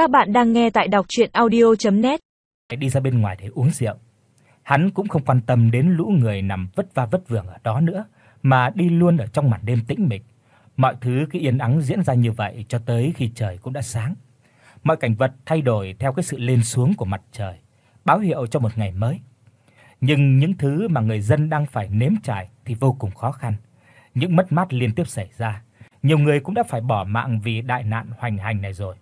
Các bạn đang nghe tại đọc audio net Đi ra bên ngoài để uống rượu. Hắn cũng không quan tâm đến lũ người nằm vất va vất vưởng ở đó nữa, mà đi luôn ở trong màn đêm tĩnh mịch. Mọi thứ cứ yên ắng diễn ra như vậy cho tới khi trời cũng đã sáng. Mọi cảnh vật thay đổi theo cái sự lên xuống của mặt trời, báo hiệu cho một ngày mới. Nhưng những thứ mà người dân đang phải nếm trải thì vô cùng khó khăn. Những mất mát liên tiếp xảy ra, nhiều người cũng đã phải bỏ mạng vì đại nạn hoành hành này rồi.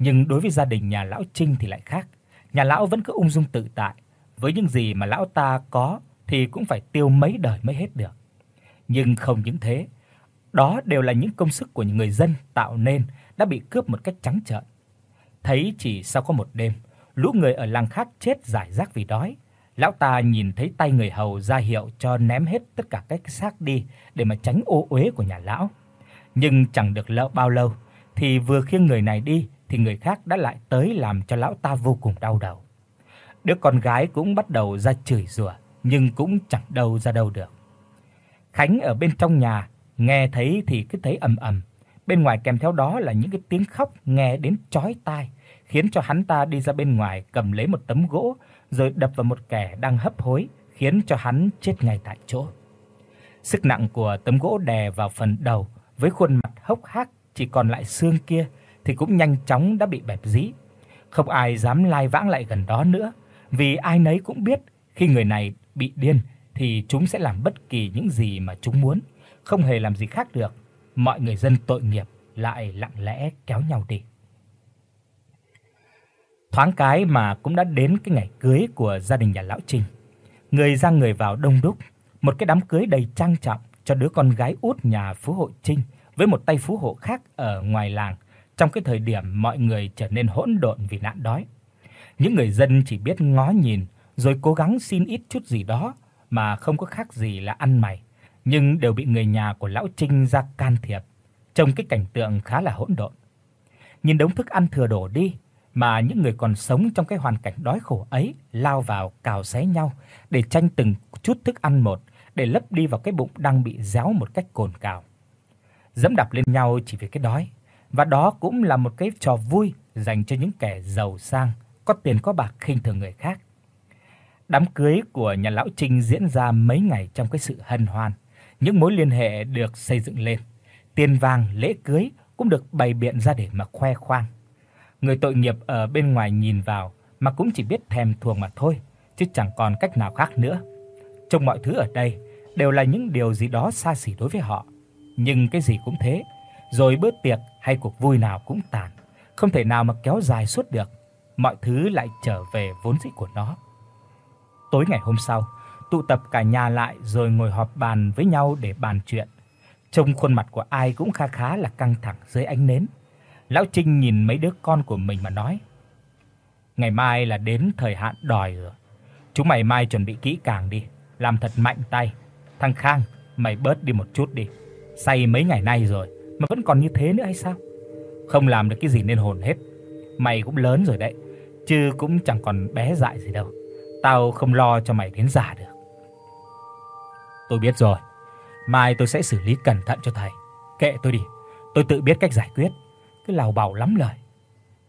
Nhưng đối với gia đình nhà lão Trinh thì lại khác. Nhà lão vẫn cứ ung dung tự tại, với những gì mà lão ta có thì cũng phải tiêu mấy đời mới hết được. Nhưng không những thế, đó đều là những công sức của những người dân tạo nên đã bị cướp một cách trắng trợn. Thấy chỉ sau có một đêm, lũ người ở làng khác chết rải rác vì đói. Lão ta nhìn thấy tay người hầu ra hiệu cho ném hết tất cả các xác đi để mà tránh ô uế của nhà lão. Nhưng chẳng được lâu bao lâu thì vừa khiêng người này đi thì người khác đã lại tới làm cho lão ta vô cùng đau đầu. Đứa con gái cũng bắt đầu ra chửi rủa, nhưng cũng chẳng đâu ra đâu được. Khánh ở bên trong nhà nghe thấy thì cứ thấy ầm ầm, bên ngoài kèm theo đó là những cái tiếng khóc nghe đến chói tai, khiến cho hắn ta đi ra bên ngoài cầm lấy một tấm gỗ rồi đập vào một kẻ đang hấp hối, khiến cho hắn chết ngay tại chỗ. Sức nặng của tấm gỗ đè vào phần đầu với khuôn mặt hốc hác chỉ còn lại xương kia thì cũng nhanh chóng đã bị bẹp dí. Không ai dám lai vãng lại gần đó nữa, vì ai nấy cũng biết khi người này bị điên thì chúng sẽ làm bất kỳ những gì mà chúng muốn, không hề làm gì khác được. Mọi người dân tội nghiệp lại lặng lẽ kéo nhau đi. Thoáng cái mà cũng đã đến cái ngày cưới của gia đình nhà lão Trình. Người ra người vào đông đúc, một cái đám cưới đầy trang trọng cho đứa con gái út nhà phú hộ Trinh với một tay phú hộ khác ở ngoài làng trong cái thời điểm mọi người trở nên hỗn độn vì nạn đói. Những người dân chỉ biết ngó nhìn rồi cố gắng xin ít chút gì đó mà không có khác gì là ăn mày, nhưng đều bị người nhà của lão Trinh ra can thiệp. Trông cái cảnh tượng khá là hỗn độn. Nhìn đống thức ăn thừa đổ đi mà những người còn sống trong cái hoàn cảnh đói khổ ấy lao vào cào xé nhau để tranh từng chút thức ăn một để lấp đi vào cái bụng đang bị réo một cách cồn cào. Dẫm đạp lên nhau chỉ vì cái đói, và đó cũng là một cái trò vui dành cho những kẻ giàu sang, có tiền có bạc khinh thường người khác. Đám cưới của nhà lão Trinh diễn ra mấy ngày trong cái sự hân hoan, những mối liên hệ được xây dựng lên, tiền vàng lễ cưới cũng được bày biện ra để mà khoe khoang. Người tội nghiệp ở bên ngoài nhìn vào mà cũng chỉ biết thèm thuồng mà thôi, chứ chẳng còn cách nào khác nữa. Trong mọi thứ ở đây đều là những điều gì đó xa xỉ đối với họ, nhưng cái gì cũng thế, rồi bữa tiệc hay cuộc vui nào cũng tàn, không thể nào mà kéo dài suốt được, mọi thứ lại trở về vốn dĩ của nó. Tối ngày hôm sau, tụ tập cả nhà lại rồi ngồi họp bàn với nhau để bàn chuyện. Trông khuôn mặt của ai cũng kha khá là căng thẳng dưới ánh nến. Lão Trinh nhìn mấy đứa con của mình mà nói: "Ngày mai là đến thời hạn đòi rồi. Chúng mày mai chuẩn bị kỹ càng đi, làm thật mạnh tay. Thằng Khang, mày bớt đi một chút đi. Say mấy ngày nay rồi, mà vẫn còn như thế nữa hay sao? Không làm được cái gì nên hồn hết. Mày cũng lớn rồi đấy, chứ cũng chẳng còn bé dại gì đâu. Tao không lo cho mày đến già được. Tôi biết rồi. Mai tôi sẽ xử lý cẩn thận cho thầy. Kệ tôi đi, tôi tự biết cách giải quyết. Cứ lào bảo lắm lời.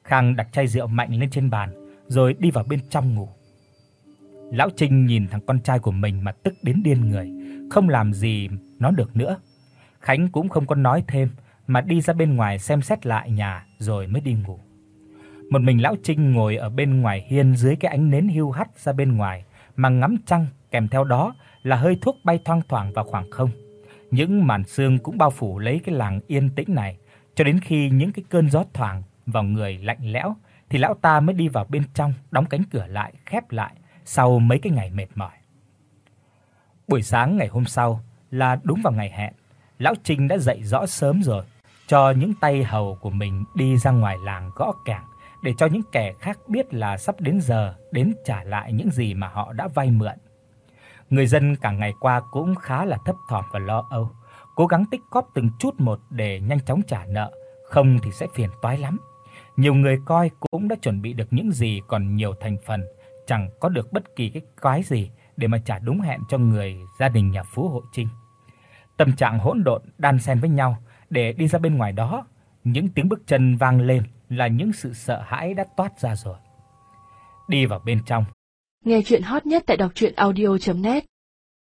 Khang đặt chai rượu mạnh lên trên bàn rồi đi vào bên trong ngủ. Lão Trinh nhìn thằng con trai của mình mà tức đến điên người, không làm gì nó được nữa. Khánh cũng không có nói thêm mà đi ra bên ngoài xem xét lại nhà rồi mới đi ngủ. Một mình lão Trinh ngồi ở bên ngoài hiên dưới cái ánh nến hiu hắt ra bên ngoài mà ngắm trăng, kèm theo đó là hơi thuốc bay thoang thoảng vào khoảng không. Những màn sương cũng bao phủ lấy cái làng yên tĩnh này, cho đến khi những cái cơn gió thoảng vào người lạnh lẽo thì lão ta mới đi vào bên trong, đóng cánh cửa lại, khép lại sau mấy cái ngày mệt mỏi. Buổi sáng ngày hôm sau là đúng vào ngày hẹn, lão Trình đã dậy rõ sớm rồi, cho những tay hầu của mình đi ra ngoài làng gõ cảng để cho những kẻ khác biết là sắp đến giờ đến trả lại những gì mà họ đã vay mượn. Người dân cả ngày qua cũng khá là thấp thỏm và lo âu, cố gắng tích góp từng chút một để nhanh chóng trả nợ, không thì sẽ phiền toái lắm. Nhiều người coi cũng đã chuẩn bị được những gì còn nhiều thành phần, chẳng có được bất kỳ cái quái gì để mà trả đúng hẹn cho người gia đình nhà Phú Hộ Trinh tâm trạng hỗn độn đan xen với nhau để đi ra bên ngoài đó, những tiếng bước chân vang lên là những sự sợ hãi đã toát ra rồi. Đi vào bên trong. Nghe truyện hot nhất tại doctruyenaudio.net